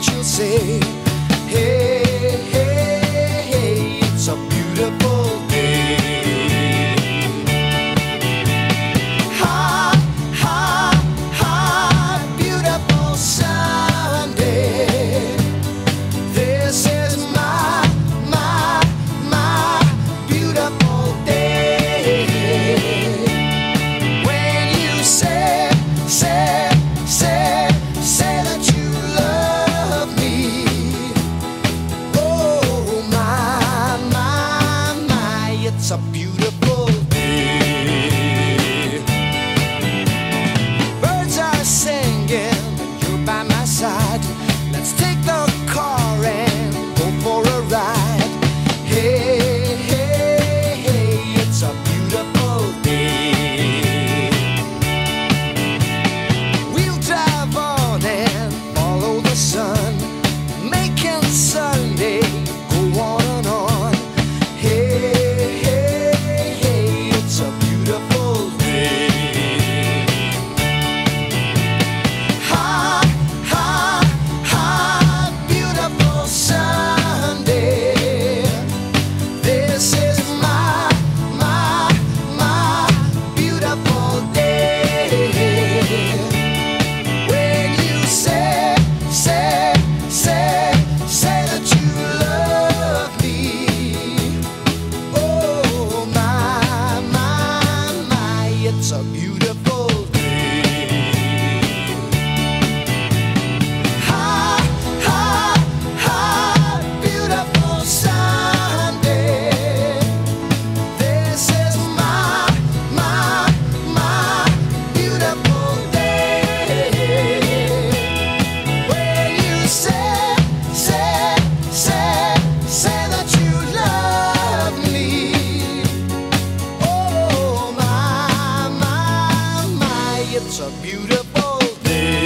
that you'll say, Hey, it's a beautiful day. Birds are singing, and you're by my side. Let's take the beautiful day.